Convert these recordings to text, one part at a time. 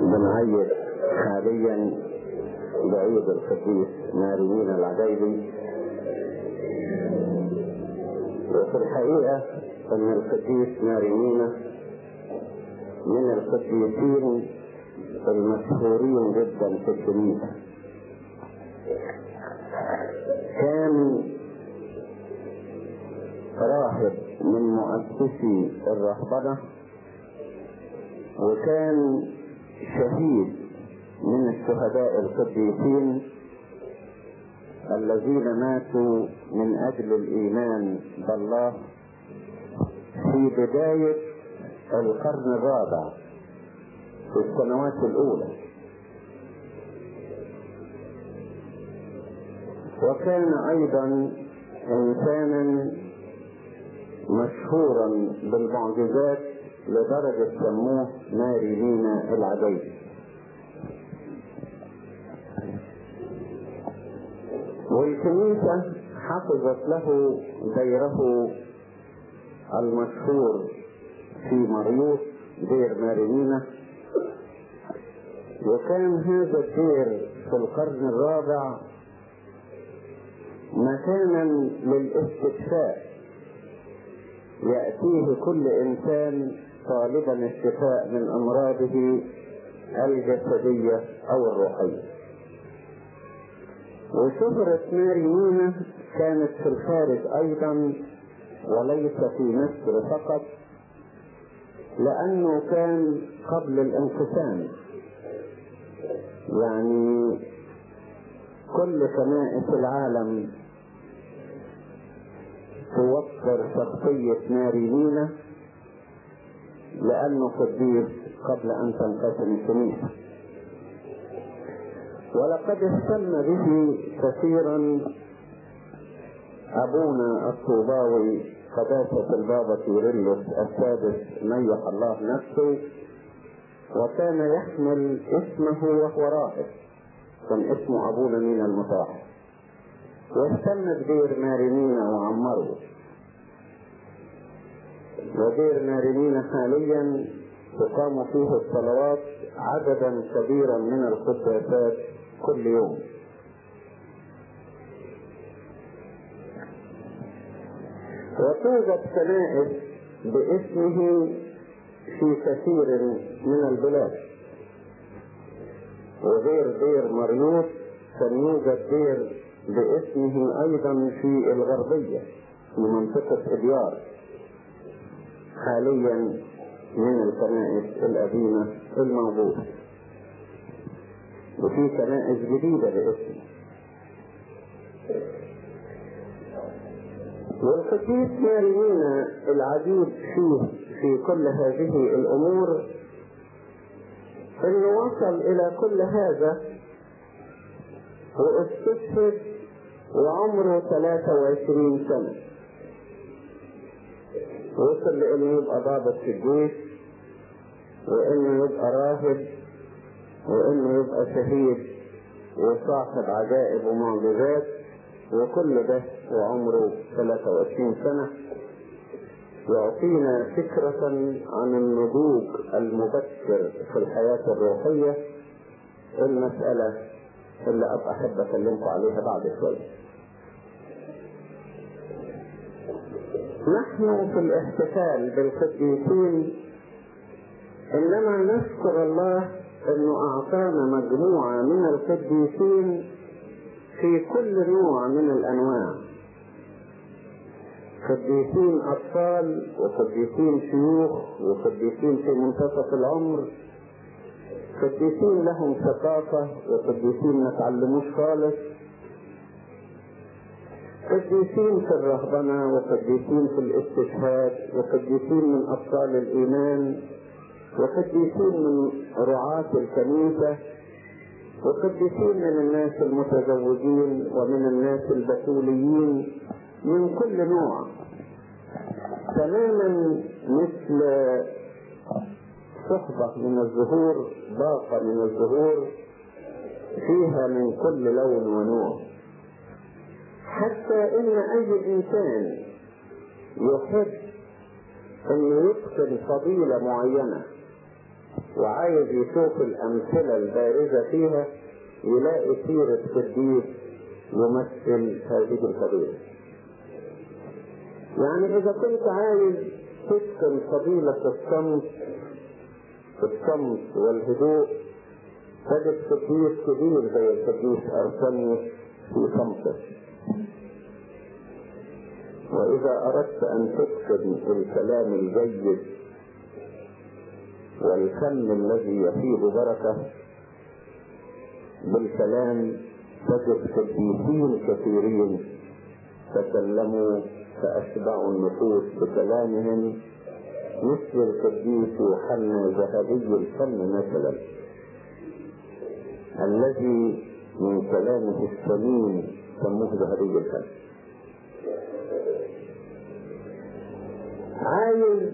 بنعيد حاليا بعيد القديس ماريين العجيبي وفي الحقيقة أن القديس مارينينا من القديسين المشهورين جدا في الكنيسة كان راهب من مؤسسي الرهبنة وكان شهيد من الشهداء القديسين الذين ماتوا من أجل الإيمان بالله في بداية القرن الرابع في السنوات الأولى. وكان أيضا انسانا مشهورا بالمعجزات لدرجة سموه ماري لينا العجيب. والكنيسة حفظت له ديره المشهور في مريوط دير مارينينا وكان هذا الدير في القرن الرابع مكانا للاستشفاء يأتيه كل إنسان طالبا الشفاء من أمراضه الجسدية أو الروحية. وشهرة مارينينا كانت في الخارج أيضا وليس في مصر فقط لأنه كان قبل الانقسام. يعني كل كنائس العالم توفر شخصية مارينينا لأنه قديس قبل أن تنقسم الكنيسة ولقد اهتم به كثيرا أبونا الطوباوي قداسة البابا كيرلس السادس ميح الله نفسه وكان يحمل اسمه وهو راهب كان اسمه أبونا مين المطاهر واهتم بدير مارينينا وعمره ودير مارينينا حاليا تقام فيه الصلوات عددا كبيرا من القداسات كل يوم. وتوجد كنائس باسمه في كثير من البلاد. وغير دير مريوط كان يوجد دير باسمه أيضا في الغربية في منطقة ابيار حاليا من الكنائس القديمة الموجودة. وفي كنائس جديدة باسمه والقديس مارينينا العجيب فيه في كل هذه الأمور انه وصل إلى كل هذا وأستشهد وعمره 23 سنة. وصل لأنه يبقى ضابط في الجيش وإنه يبقى راهب وإنه يبقى شهيد وصاحب عجائب ومعجزات وكل ده وعمره 23 سنة يعطينا فكرة عن النضوج المبكر في الحياة الروحية المسألة اللي أحب أكلمكم عليها بعد شوية. نحن في الاحتفال بالقديسين إنما نشكر الله إنه أعطانا مجموعة من القديسين في كل نوع من الأنواع. قديسين أطفال وقديسين شيوخ وقديسين في منتصف العمر قديسين لهم ثقافة وقديسين ما تعلموش خالص قديسين في الرهبنة وقديسين في الاستشهاد وقديسين من أبطال الإيمان وقديسين من رعاة الكنيسة وقديسين من الناس المتزوجين ومن الناس البتوليين من كل نوع. تماما مثل صحبة من الزهور باقة من الزهور فيها من كل لون ونوع. حتى إن أي إنسان يحب أن يتقن فضيلة معينة وعايز يشوف الأمثلة البارزة فيها يلاقي سيرة قديس يمثل هذه الفضيلة. يعني إذا كنت عايز تسكن فضيلة الصمت الصمت والهدوء تجد قديس كبير زي القديس أرسنيوس في صمته وإذا أردت أن تكتب الكلام الجيد والفن الذي يفيض بركة بالكلام تجد قديسين كثيرين تكلموا فأشبعوا النفوس بكلامهم مثل القديس يوحنا ذهبي الفم مثلا. الذي من كلامه السمين سموه ذهبي الفم عايز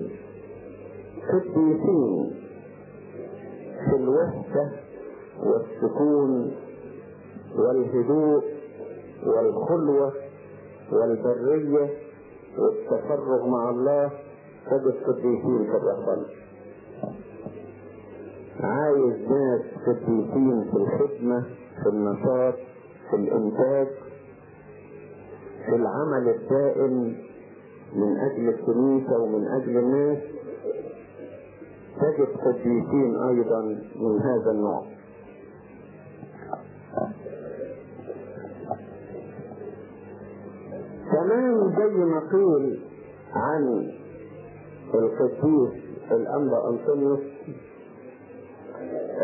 قديسين في الوحدة والسكون والهدوء والخلوة والبرية والتفرغ مع الله تجد قديسين في الرحمن عايز ناس قديسين في الخدمة في النشاط في الإنتاج في العمل الدائم من أجل الكنيسة ومن أجل الناس تجد قديسين أيضا من هذا النوع. كمان زي ما قيل عن القديس الأنبا أنطونيوس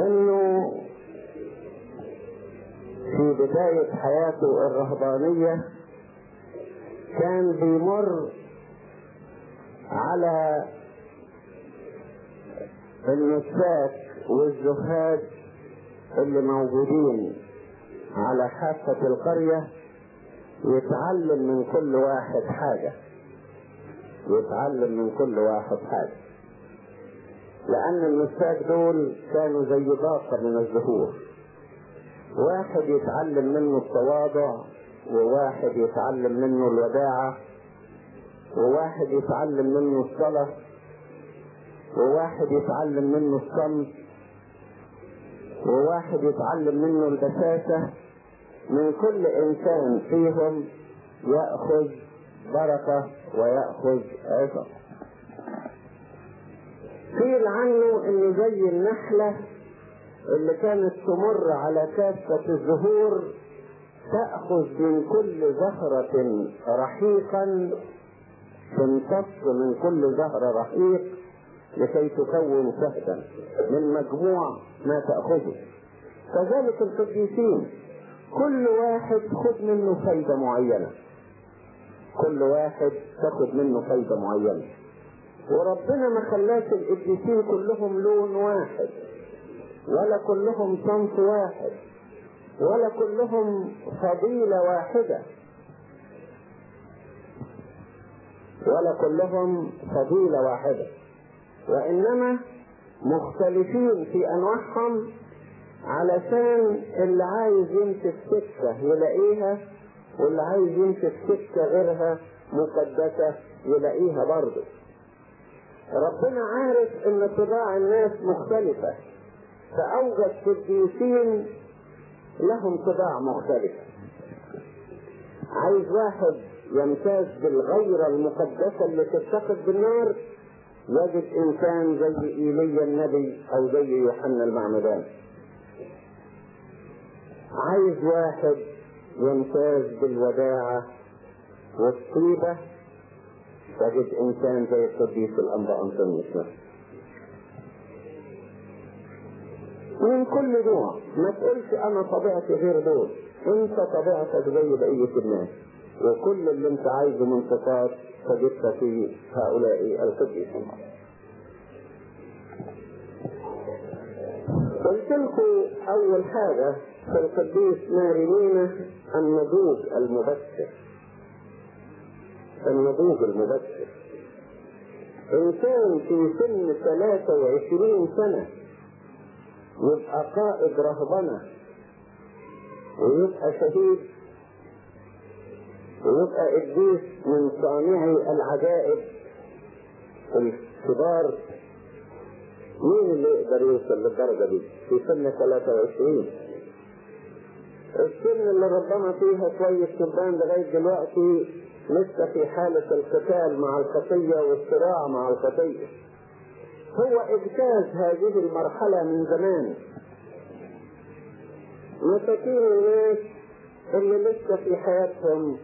أنه في بداية حياته الرهبانية كان بيمر على النساك والزهاد اللي موجودين على حافة القرية يتعلم من كل واحد حاجة. يتعلم من كل واحد حاجة. لأن النساك دول كانوا زي باقة من الزهور. واحد يتعلم منه التواضع وواحد يتعلم منه الوداعة وواحد يتعلم منه الصلاة وواحد يتعلم منه الصمت وواحد يتعلم منه البساسة من كل إنسان فيهم يأخذ بركة ويأخذ عظة قيل عنه إنه زي النحلة اللي كانت تمر على كافة الزهور تأخذ من كل زهرة رحيقا تمتص من كل زهرة رحيق لكي تكون شهدا من مجموع ما تأخذه. كذلك القديسين كل واحد خد منه فايدة معينة. كل واحد تاخد منه فايدة معينة. وربنا ما خلاش القديسين كلهم لون واحد ولا كلهم صنف واحد ولا كلهم فضيلة واحدة. ولا كلهم فضيلة واحدة. وإنما مختلفين في أنواعهم علشان اللي عايز يمسك سكة يلاقيها واللي عايز يمسك سكة غيرها مقدسة يلاقيها برضه. ربنا عارف إن طباع الناس مختلفة فأوجد قديسين لهم طباع مختلفة. عايز واحد يمتاز بالغيرة المقدسة اللي تتخذ بالنار. يجد إنسان زي إيليا النبي أو زي يوحنا المعمدان. عايز واحد يمتاز بالوداعة والطيبة تجد إنسان زي القديس الأنبا أنطونيوس من كل نوع ما تقولش أنا طبيعتي غير دول. أنت طبيعتك زي بقية الناس. وكل اللي أنت عايزه من صفات تجدها في هؤلاء القديسين قلت لكم أول حاجة في القديس مارينينا النضوج المبكر. النضوج المبكر. إنسان في سن 23 سنة يبقى قائد رهبنة ويبقى شهيد ويبقى قديس من صانعي العجائب الكبار. مين اللي يقدر يوصل للدرجة دي؟ في سن 23 السن اللي ربنا فيها شوية شبان لغاية دلوقتي لسه في حالة القتال مع الخطية والصراع مع الخطية. هو اجتاز هذه المرحلة من زمان. مساكين الناس اللي لسه في حياتهم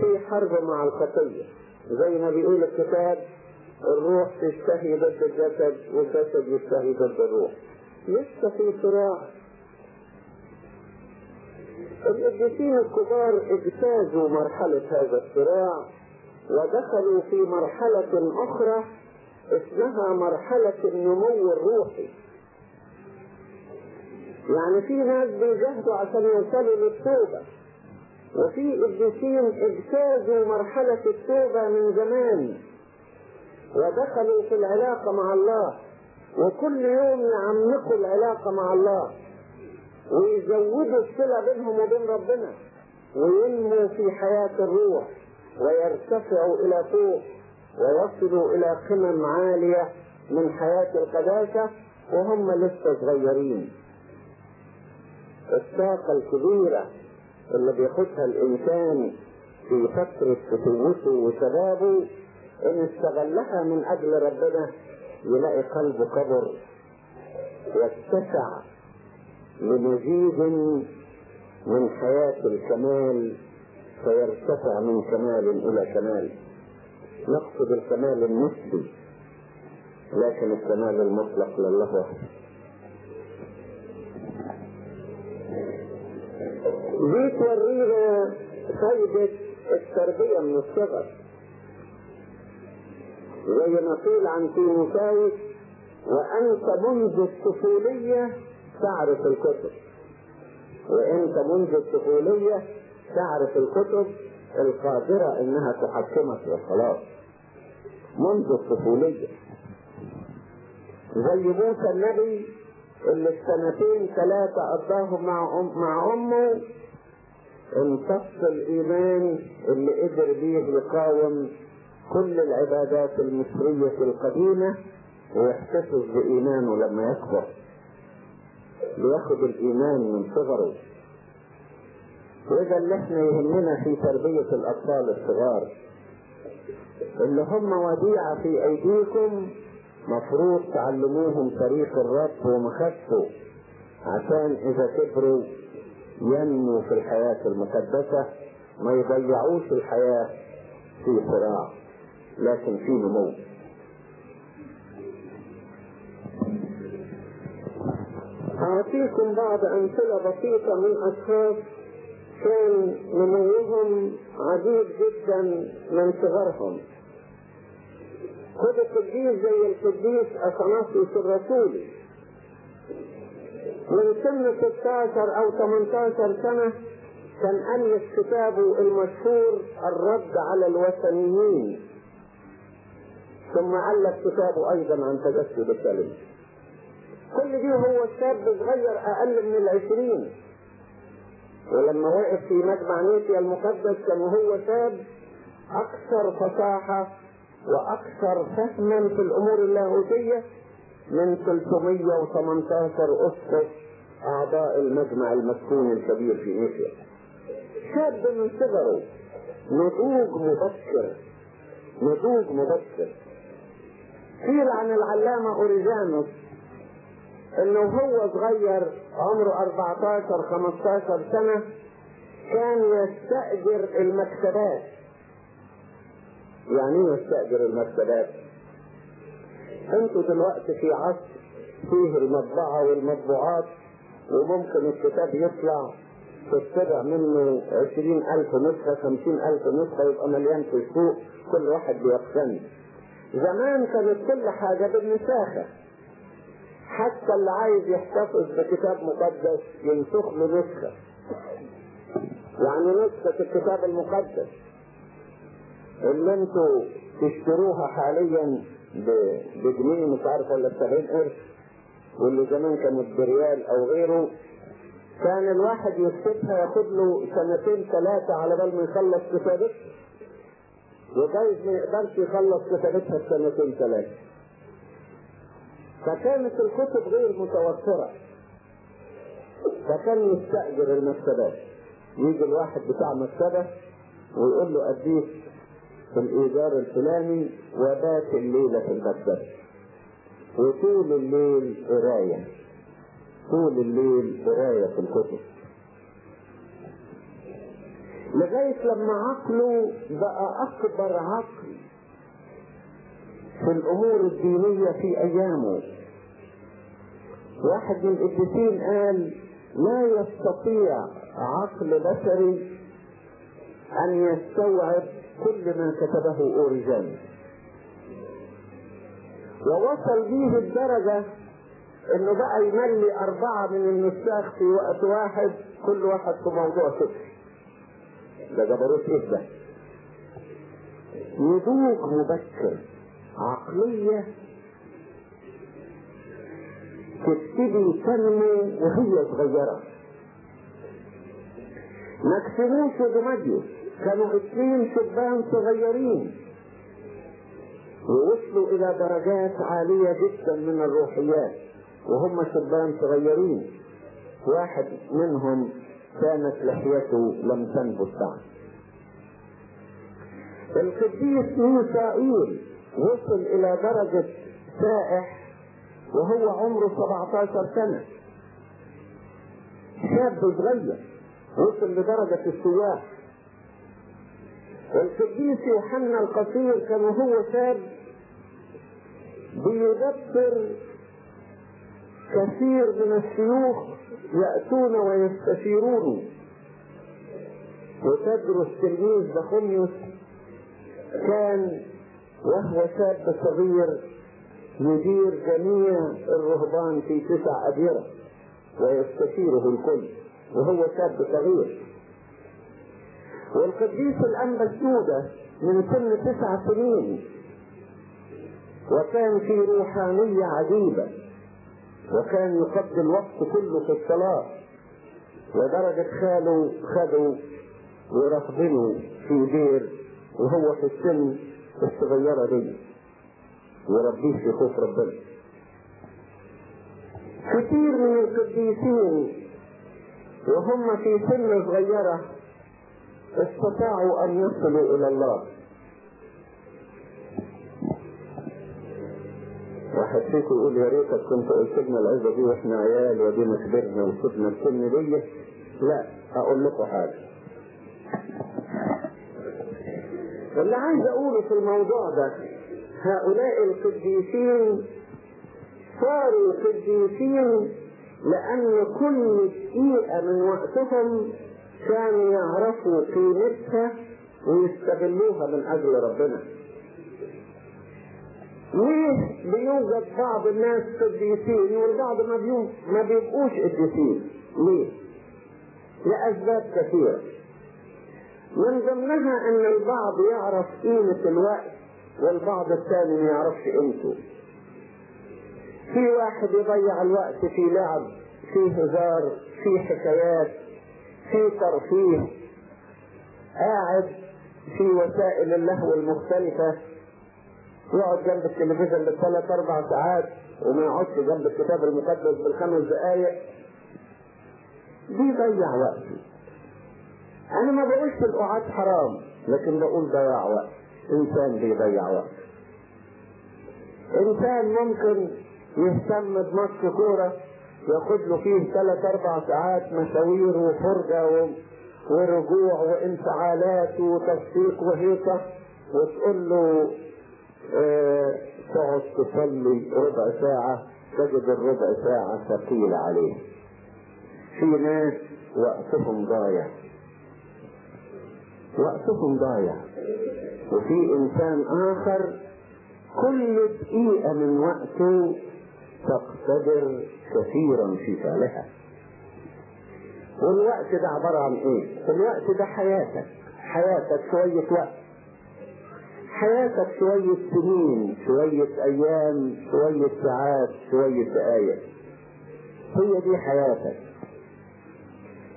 في حرب مع الخطية زي ما بيقول الكتاب الروح تشتهي ضد الجسد والجسد يشتهي ضد الروح. لسه في صراع. القديسين الكبار اجتازوا مرحلة هذا الصراع ودخلوا في مرحلة أخرى اسمها مرحلة النمو الروحي. يعني في ناس بيجاهدوا عشان يوصلوا للتوبة. وفي قديسين اجتازوا مرحلة التوبة من زمان. ودخلوا في العلاقة مع الله. وكل يوم يعمقوا العلاقة مع الله. ويزودوا الصلة بينهم وبين ربنا. وينموا في حياة الروح. ويرتفعوا إلى فوق ويصلوا إلى قمم عالية من حياة القداسة. وهم لسه صغيرين. الطاقة الكبيرة اللي بياخدها الإنسان في فترة فتوته وشبابه إن استغلها من أجل ربنا يلاقي قلبه كبر يتسع لمزيد من حياة الكمال فيرتفع من كمال إلى كمال. نقصد الكمال النسبي لكن الكمال المطلق لله وحده دي تورينا فايدة التربية من الصغر زي ما قيل عن تيموثاوس وأنت منذ الطفولية تعرف الكتب. وأنت منذ الطفولية تعرف الكتب القادرة إنها تحكمك للخلاص منذ الطفولية. زي موسى النبي اللي السنتين ثلاثة قضاهم مع أم مع أمه امتص الإيمان اللي قدر بيه يقاوم كل العبادات المصرية القديمة ويحتفظ بإيمانه لما يكبر. بياخد الإيمان من صغره. وإذا اللي إحنا يهمنا في تربية الأطفال الصغار. اللي هم وديعة في أيديكم مفروض تعلموهم طريق الرب ومخافته عشان إذا كبروا ينموا في الحياة المقدسة ما يضيعوش الحياة في صراع لكن في نمو. أعطيكم بعض أمثلة بسيطة من أشخاص كان نموهم عديد جدا من صغرهم. خد القديس زي القديس أثناسيوس الرسولي من سن 16 أو 18 سنة كان ألف كتابه المشهور الرد على الوثنيين. ثم ألف كتابه أيضا عن تجسد الكلمة. كل دي هو شاب صغير أقل من العشرين. ولما وقف في مجمع نيسيا المقدس كان هو شاب أكثر فصاحة وأكثر فهما في الأمور اللاهوتية. من 318 أسقف أعضاء المجمع المسكون الكبير في نيسيا شاب من صغره. نضوج مبكر. نضوج مبكر. قيل عن العلامة أوريجانوس إنه هو صغير عمره 14 15 سنة كان يستأجر المكتبات. يعني إيه يستأجر المكتبات؟ أنتوا دلوقتي في عصر فيه المطبعة والمطبوعات وممكن الكتاب يطلع تتبع منه عشرين ألف نسخة خمسين ألف نسخة يبقى مليان في السوق كل واحد بيقتني. زمان كانت كل حاجة بالنساخة حتى اللي عايز يحتفظ بكتاب مقدس ينسخ له نسخة. يعني نسخة الكتاب المقدس. اللي أنتوا تشتروها حاليا بجنيه مش عارف ولا بسبعين قرش واللي زمان كانت بريال أو غيره. كان الواحد يكتبها ياخد له سنتين ثلاثة على بال ما يخلص كتابتها وجايز ما يقدرش يخلص كتابتها في سنتين ثلاثة. فكانت الكتب غير متوفرة. فكان يستأجر المكتبات. يجي الواحد بتاع مكتبة ويقول له أديك في الإيجار الفلاني وبات الليلة في المكتبة وطول الليل قراية. طول الليل قراية في الكتب. لغاية لما عقله بقى أكبر عقل في الأمور الدينية في أيامه. واحد من القديسين قال لا يستطيع عقل بشري أن يستوعب كل ما كتبه أوريجان ووصل به الدرجة إنه بقى يملي أربعة من النساخ في وقت واحد كل واحد في موضوع فكر ده جبروت إيه ده نضوج مبكر عقلية تبتدي تنمو وهي صغيرة. مكسيموس ودمجيوس كانوا اثنين شبان صغيرين. ووصلوا إلى درجات عالية جدا من الروحيات وهم شبان صغيرين. واحد منهم كانت لحيته لم تنبت بعد. القديس ميسائيل وصل إلى درجة سائح وهو عمره 17 سنة. شاب صغير وصل لدرجة السياح. القديس يوحنا القصير كان هو شاب بيدبر كثير من الشيوخ يأتون ويستشيرون. وتدرس تلميذ بخميس كان وهو شاب صغير يدير جميع الرهبان في تسع أديرة ويستشيره الكل وهو شاب صغير. والقديس الأنبا السودة من سن تسع سنين وكان في روحانية عجيبة وكان يقضي الوقت كله في الصلاة لدرجة خاله خدوا ورفضنه في دير وهو في السن الصغيرة دي. وربيه في خوف ربنا. كثير من القديسين وهم في سن صغيرة استطاعوا أن يصلوا إلى الله. فيكم يقول يا ريتك كنت قلت لنا العزة دي وإحنا عيال ودينا كبرنا وصرنا السن دي لا أقول لكم حاجة. اللي عايز أقوله في الموضوع ده هؤلاء القديسين صاروا قديسين لأن كل دقيقة من وقتهم كانوا يعرفوا قيمتها ويستغلوها من أجل ربنا. ليه بيوجد بعض الناس قديسين والبعض ما ما بيبقوش قديسين؟ ليه؟ لأسباب كثيرة. من ضمنها أن البعض يعرف قيمة الوقت والبعض الثاني ما يعرفش قيمته. في واحد يضيع الوقت في لعب في هزار في حكايات في ترفيه قاعد في وسائل اللهو المختلفة يقعد جنب التلفزيون بالثلاث أربع ساعات وما يقعدش جنب الكتاب المقدس بالخمس دقايق. بيضيع وقته أنا ما بقولش القعاد حرام لكن بقول ضياع وقت. إنسان بيضيع وقت. إنسان ممكن يهتم بماتش كورة ياخد له فيه ثلاث أربع ساعات مشاوير وفرجة و... ورجوع وانفعالات وتصفيق وهيصة وتقول له آه تقعد تصلي ربع ساعة تجد الربع ساعة ثقيلة عليه. في ناس وقتهم ضايع. وقتهم ضايع. وفي إنسان آخر كل دقيقة من وقته تقتدر كثيرا في فعلها. والوقت ده عبارة عن إيه؟ الوقت ده حياتك. حياتك شوية وقت. حياتك شوية سنين شوية أيام شوية ساعات شوية دقايق. هي دي حياتك.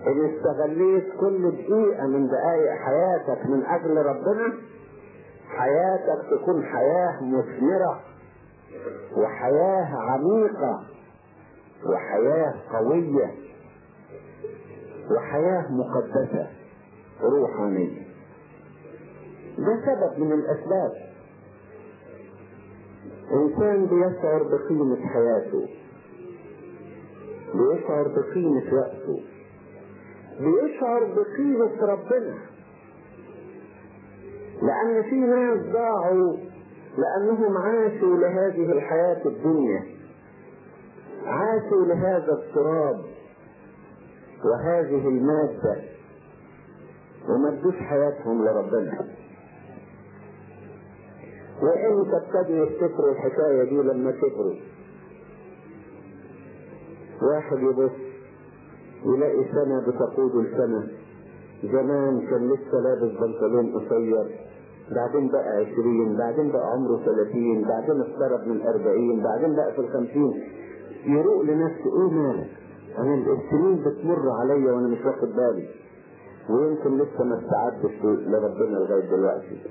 إن استغليت كل دقيقة من دقايق حياتك من أجل ربنا حياتك تكون حياة مثمرة. وحياة عميقة وحياة قوية وحياة مقدسة روحانية. ده سبب من الأسباب. إنسان بيشعر بقيمة حياته بيشعر بقيمة وقته بيشعر بقيمة ربنا. لأن في ناس ضاعوا لأنهم عاشوا لهذه الحياة الدنيا. عاشوا لهذا التراب وهذه المادة وما ادوش حياتهم لربنا. وامتى ابتدوا يفتكروا الحكاية دي لما كبروا واحد يبص يلاقي سنة بتقود السنة. زمان كان لسه لابس بنطلون قصير. بعدين بقى عشرين بعدين بقى عمره ثلاثين بعدين اقترب من أربعين بعدين بقى في الخمسين. يروق لنفسه إيه مالك؟ أنا السنين بتمر عليا وأنا مش واخد بالي. ويمكن لسه ما استعدتش لربنا لغاية دلوقتي.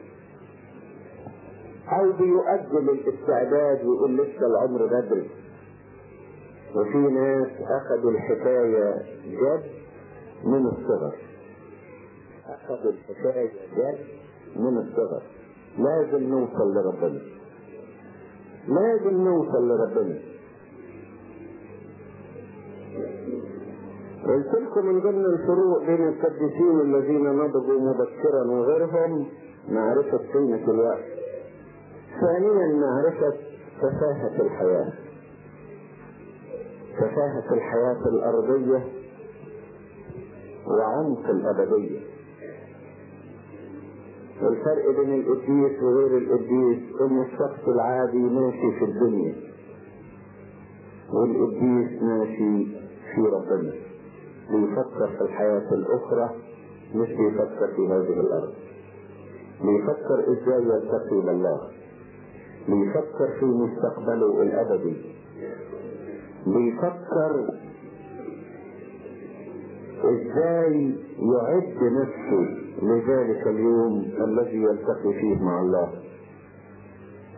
أو بيؤجل الاستعداد ويقول لسه العمر بدري. وفي ناس أخذوا الحكاية جد من الصغر. أخذوا الحكاية جد من الصغر لازم نوصل لربنا لازم نوصل لربنا قلت لكم من ضمن الفروق بين القديسين الذين نضجوا مبكرا وغيرهم معرفة قيمة الوقت. ثانيا معرفة تفاهة الحياة. تفاهة الحياة الأرضية وعمق الأبدية. الفرق بين القديس وغير القديس إن الشخص العادي ماشي في الدنيا والقديس ماشي في ربنا. بيفكر في الحياة الأخرى مش بيفكر في هذه الأرض. بيفكر إزاي يلتقي بالله بيفكر في مستقبله الأبدي. بيفكر إزاي يعد نفسه لذلك اليوم الذي يلتقي فيه مع الله؟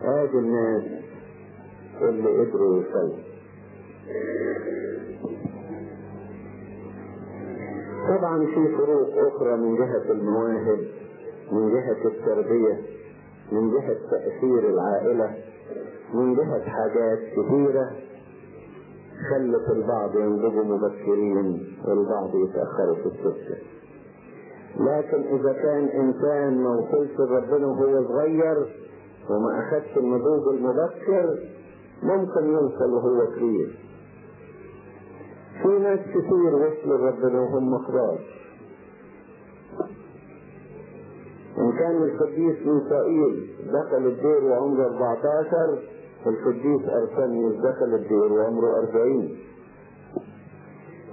هذه الناس اللي قدروا يوصلوا. طبعا في فروق أخرى من جهة المواهب من جهة التربية من جهة تأثير العائلة من جهة حاجات كثيرة. خلت البعض ينضجوا مبكرين والبعض يتأخروا في السكة لكن إذا كان إنسان ما وصلش لربنا وهو صغير وما أخدش النضوج المبكر ممكن يوصل وهو كبير. في ناس كتير وصلوا لربنا وهم كبار إن كان القديس ميكائيل دخل الدير وعمره 14 القديس أرسنيوس دخل الدير وعمره 40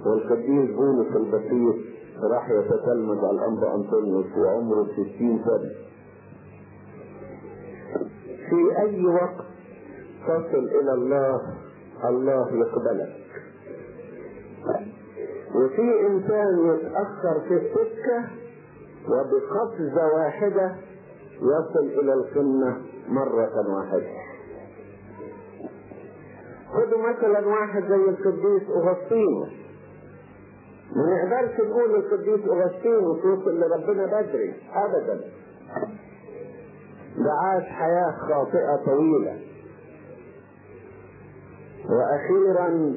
والقديس بولس البسيط راح يتتلمذ على الأنبا أنطونيوس وعمره 60 سنة. في أي وقت تصل إلى الله الله يقبلك. وفي إنسان يتأخر في السكة وبقفزة واحدة يصل إلى القمة مرة واحدة. خدوا مثلا واحد زي القديس اغسطينوس ما نقدرش نقول القديس اغسطينوس وصل لربنا بدري ابدا. ده عاش حياة خاطئة طويلة. وأخيرا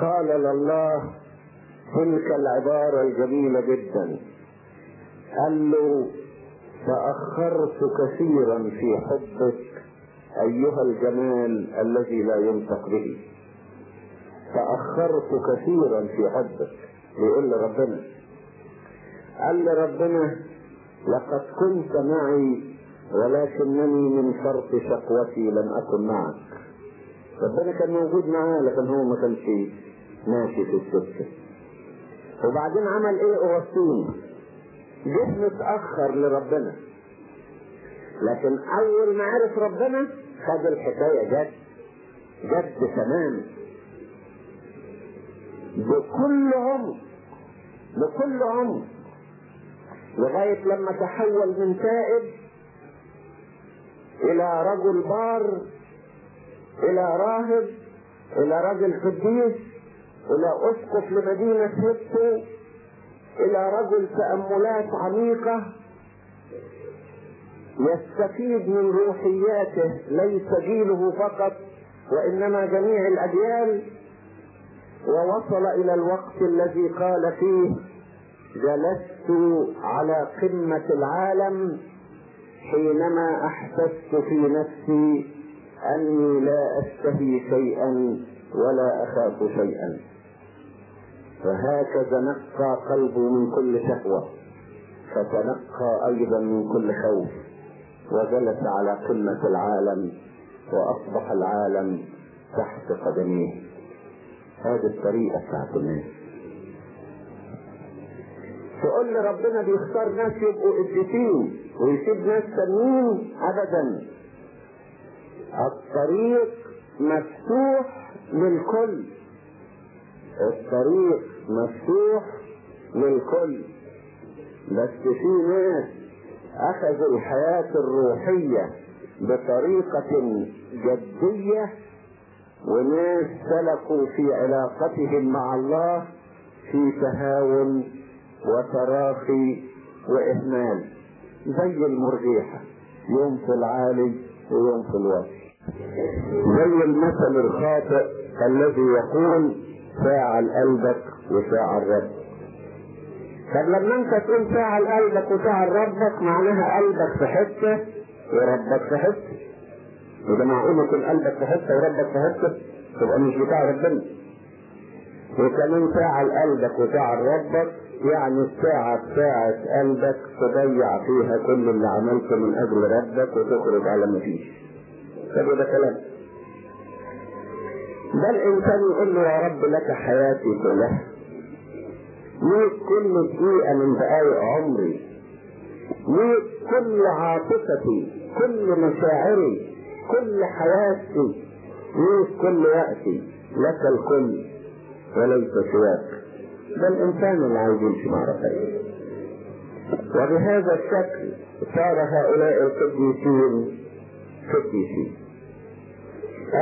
قال لله تلك العبارة الجميلة جدا. قال له تأخرت كثيرا في حبك أيها الجمال الذي لا ينطق به. تأخرت كثيرا في حبك. بيقول لربنا قال لربنا لقد كنت معي ولكنني من فرط شقوتي لم أكن معك. ربنا كان موجود معاه لكن هو ما كانش ماشي في السكة. وبعدين عمل إيه أغسطين؟ جه متأخر لربنا. لكن أول ما عرف ربنا خد الحكاية جد جد تمام. بكل عمق بكل عمق لغاية لما تحول من تائب إلى رجل بار إلى راهب إلى رجل قديس إلى أسقف لمدينة هبتو إلى رجل تأملات عميقة. يستفيد من روحياته ليس جيله فقط وإنما جميع الاجيال ووصل إلى الوقت الذي قال فيه جلست على قمة العالم حينما أحسست في نفسي أني لا أشتهي شيئا ولا أخاف شيئا. وهكذا نقى قلبه من كل شهوة فتنقى أيضا من كل خوف. وجلس على قمة العالم وأصبح العالم تحت قدميه. هذه الطريقة بتاعت الناس تقول لي ربنا بيختار ناس يبقوا قديسين ويسيب ناس تانيين ابدا. الطريق مفتوح للكل. الطريق مفتوح للكل. بس في ناس اخذوا الحياة الروحية بطريقة جدية وناس سلكوا في علاقتهم مع الله في تهاون وتراخي وإهمال. زي المرجيحة يوم في العالي ويوم في الوطي زي المثل الخاطئ الذي يقول فاعل قلبك وفاعل ربك طب لما انت تقول فاعل قلبك وفاعل ربك معناها قلبك في حتة وربك في حتة وده معقول يكون قلبك في حتة وربك في حتة تبقى مش بتاع ربنا وكمان فاعل قلبك وفاعل ربك يعني الساعة بتاعة قلبك تضيع فيها كل اللي عملته من أجل ربك وتخرج على ما فيش. طب ده كلام. ده الإنسان يقول له يا رب لك حياتي كلها. ليك كل دقيقة من دقايق عمري. ليك كل عاطفتي، كل مشاعري، كل حياتي، ليك كل وقتي، لك الكل وليس سواك. ده الإنسان اللي عايز يمشي مع ربنا وبهذا الشكل صار هؤلاء القديسين قديسين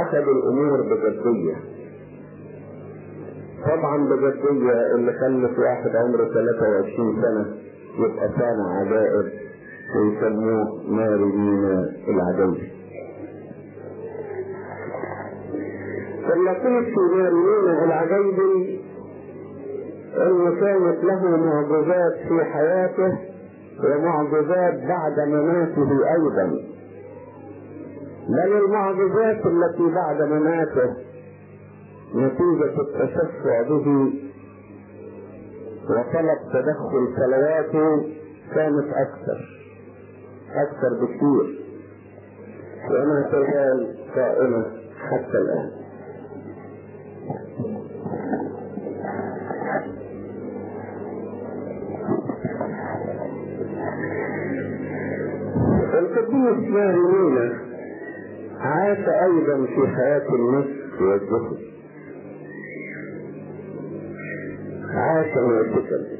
اخذوا الأمور بجدية طبعا بجدية اللي خلف واحد عمره 23 سنة يبقى صانع عجائب ويسموه مارينينا العجيب اللطيف في مارينينا العجيبي انه كانت له معجزات في حياته ومعجزات بعد مماته أيضا. بل المعجزات التي بعد مماته نتيجة التشفع به وطلب تدخل صلواته كانت أكثر أكثر بكثير. وما تزال قائمة حتى الآن. القديس مارينينا عاش أيضا في حياة النفس والجسد. عاش معتكا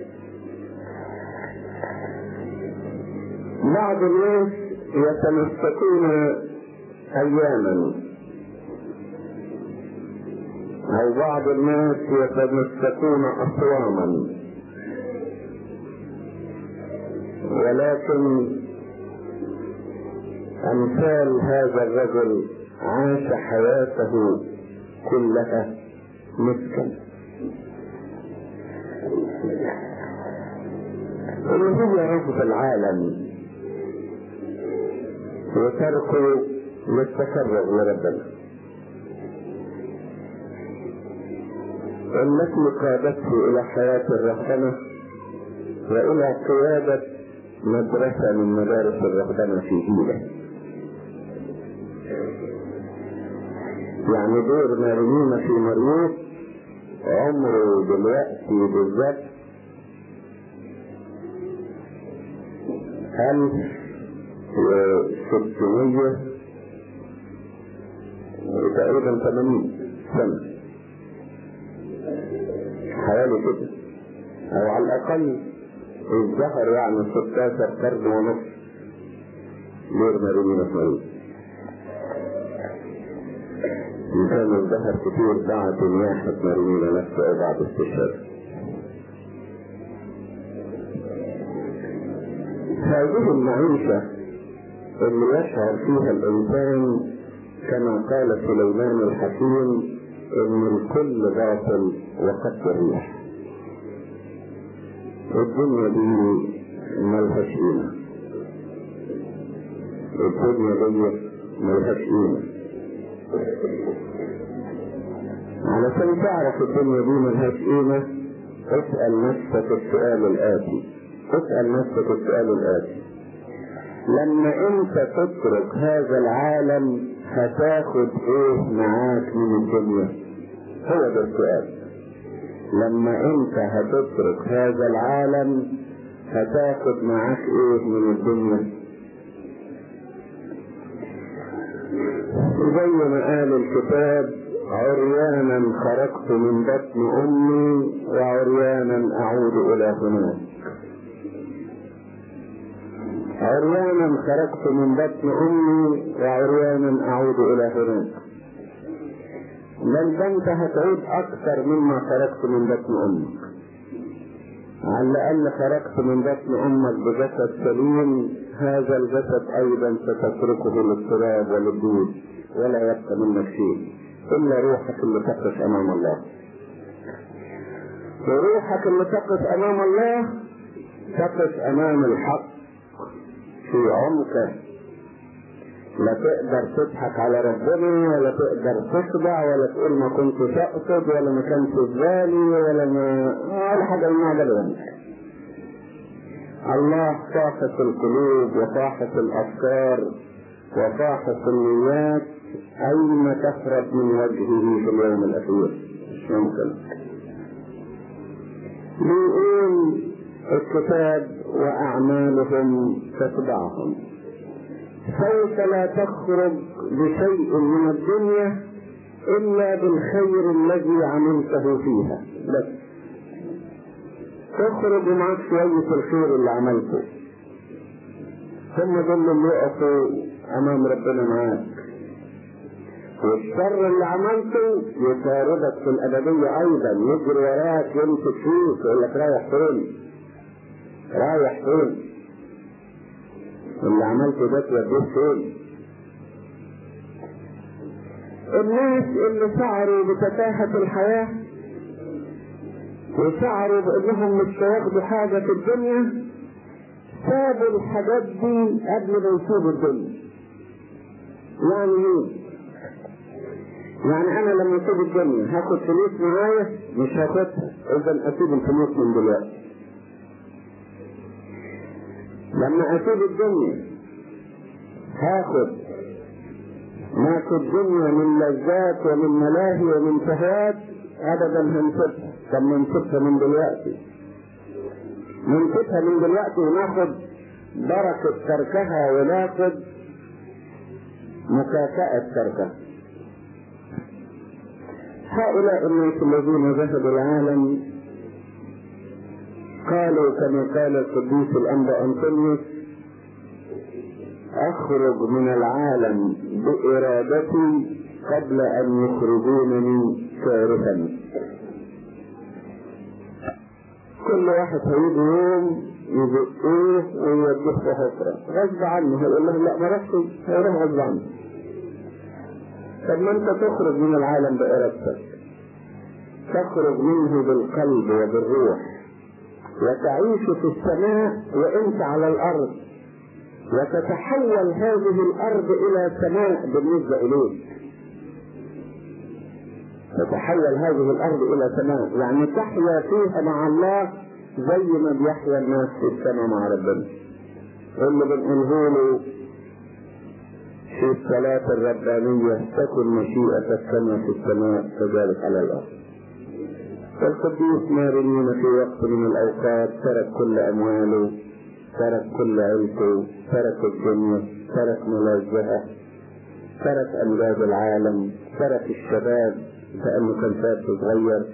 بعض الناس يتمسكون اياما. أو بعض الناس يتمسكون اصواما. ولكن أمثال هذا الرجل عاش حياته كلها مسكا اللي هو رفض العالم. وتركه للتفرغ لربنا التي قادته إلى حياة الرهبنة وإلى قيادة مدرسة من مدارس الرهبنة في جيله يعني دور مريم في مريوط عمره دلوقتي بالظبط ألف وستمية تقريبا ثمانين سنة. حوالي كده أو على الأقل الظهر يعني 16 قرن ونص دور مريم في مريوط إن كان الظهر كتير بعد واحد مرمي نفسه بعد استشهاد هذه المعيشة اللي يشعر فيها الإنسان كما قال سليمان الحكيم إن الكل باطل وقد الريح الدنيا دي ملهاش قيمة. الدنيا دي ملهاش قيمة. علشان تعرف الدنيا دي ملهاش قيمة اسأل نفسك السؤال الآتي. اسأل نفسك السؤال الآتي. لما أنت تترك هذا العالم هتاخد إيه معاك من الدنيا؟ هو ده السؤال. لما أنت هتترك هذا العالم هتاخد معاك إيه من الدنيا؟ زي ما قال الكتاب عريانا خرجت من بطن أمي وعريانا أعود إلى هناك عريانا خرجت من بطن أمي وعريانا أعود إلى هناك بل انت هتعود أكثر مما خرجت من بطن أمك على الاقل خرجت من بطن أمك بجسد سليم هذا الجسد أيضا ستتركه للتراب وللدود ولا يبقى منك شيء. إلا روحك اللي تقف أمام الله. وروحك اللي تقف أمام الله تقف أمام الحق. في عمقه لا تقدر تضحك على ربنا ولا تقدر تخدع ولا تقول ما كنت اقصد ولا ما كانش في بالي ولا ما ولا حاجة من هذا الله فاحص القلوب وفاحص الأفكار وفاحص النيات أين تخرج من وجهه في اليوم الأخير؟ مش ممكن؟ الكتاب وأعمالهم تتبعهم. سوف لا تخرج بشيء من الدنيا إلا بالخير الذي عملته فيها؟ بس تخرج معك شوية الخير اللي عملته. ثم دول اللي يقفوا أمام ربنا معاك والشر اللي عملته يطاردك في الأبدية أيضا. يجري وراك يمسك فيك يقول لك رايح فين؟ رايح فين؟ اللي عملته ده توديه فين؟ الناس اللي شعروا بتفاهة الحياة وشعروا بأنهم مش هياخدوا حاجة في الدنيا سابوا الحاجات دي قبل ما يسيبوا الدنيا يعني إيه؟ يعني أنا لما أسيب الدنيا هاخد فلوس معايا مش هاخدها اذا أسيب الفلوس من دلوقتي لما اسيب الدنيا هاخد ما في الدنيا من لذات ومن ملاهي ومن شهوات ابدا هنسيبها. طب ننسيبها من دلوقتي. ننسيبها من دلوقتي وناخد بركة تركها وناخد مكافأة تركها. هؤلاء الناس الذين ذهبوا العالم قالوا كما قال القديس الأنبا أنطونيوس أخرج من العالم بإرادتي قبل أن يخرجونني كارثا كل واحد هيجي يوم يزقوه ويوديه في حفرة غصب عنه هيقول لهم لا ما رحتش. هيروح غصب عنه. طب ما أنت تخرج من العالم بإرادتك. تخرج منه بالقلب وبالروح. وتعيش في السماء وانت على الأرض. وتتحول هذه الأرض إلى سماء بالنسبة إليك. تتحول هذه الأرض إلى سماء. يعني تحيا فيها مع الله زي ما بيحيا الناس في السماء مع ربنا. اللي بنقوله له في الصلاة الربانية تكن مشيئتك كما في السماء كذلك على الأرض. فالقديس مارينين في وقت من الأوقات ترك كل أمواله ترك كل عيلته ترك الدنيا ترك ملازمها ترك أمجاد العالم ترك الشباب كأنه كان شاب صغير.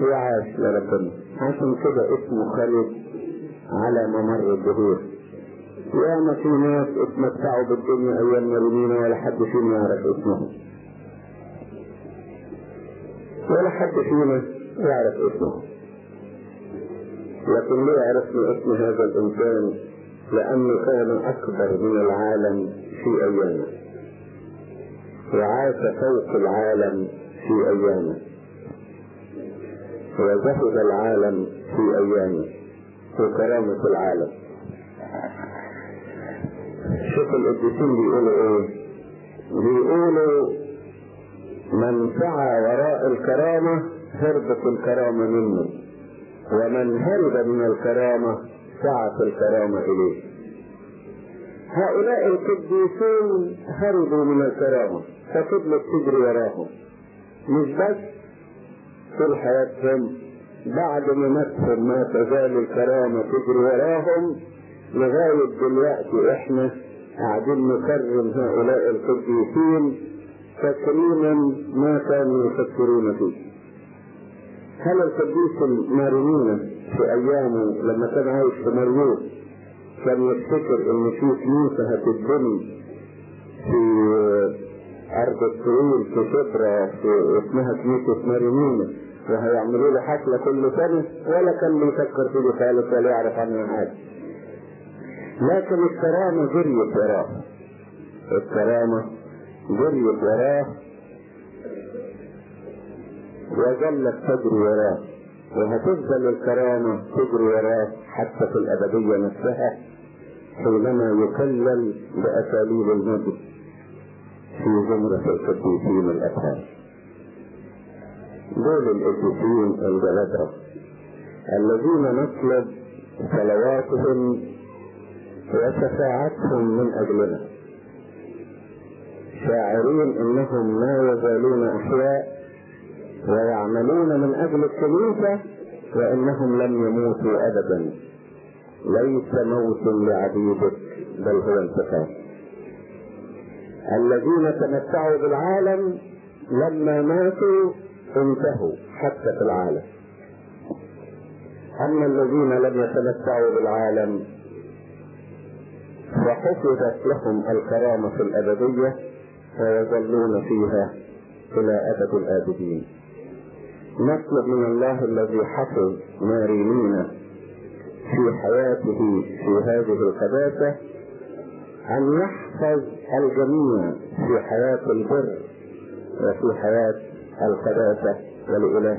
وعاش لربنا عشان كده اسمه خالد على ممر الدهور ياما في ناس اتمتعوا بالدنيا أيام مارينينا ولا حد فيهم يعرف اسمهم ولا حد فينا يعرف اسمه. لكن ليه عرفنا اسم هذا الإنسان لأنه كان أكبر من العالم في أيامه. وعاش فوق العالم في أيامه. وزهد العالم في أيامه. وكرامة العالم. شوف القديسين بيقولوا إيه؟ بيقولوا من سعى وراء الكرامة هربت الكرامة منه. ومن هرب من الكرامة سعت الكرامة إليه. هؤلاء القديسين هربوا من الكرامة. ففضلت تجري وراهم. مش بس طول حياتهم بعد ما ماتهم ما تزال الكرامة تجري وراهم لغاية دلوقتي إحنا قاعدين نكرم هؤلاء القديسين تكريما ما كانوا يفكرون فيه. هل القديس المارينينا في ايامه لما كان عايش في مريوط كان يفتكر إن في كنيسة هتتبني في أرض السعود في شبرا في اسمها كنيسة مارينينا. وهيعملوا له حفلة كل سنة ولا كان بيفكر فيه خالص ولا يعرف عنها حاجة. لكن الكرامة جريت وراه. الكرامة جريت وراه. وظلت تجري وراه وهتفضل الكرامة تجري وراه حتى في الأبدية نفسها حينما يكلل بأساليب المجد في زمرة القديسين الأطهار دول القديسين الجلدرة الذين نطلب صلواتهم وشفاعتهم من أجلنا. شاعرين إنهم ما يزالون احياء ويعملون من أجل الكنيسة وانهم لم يموتوا ابدا. ليس موت لعبيدك بل هو انتقام. الذين تمتعوا بالعالم لما ماتوا انتهوا حتى في العالم. أما الذين لم يتمتعوا بالعالم فحفظت لهم الكرامة الأبدية ويظلون فيها إلى أبد الآبدين. نطلب من الله الذي حفظ مارينينا في حياته في هذه القداسة أن يحفظ الجميع في حياة البر وفي حياة القداسة والإله.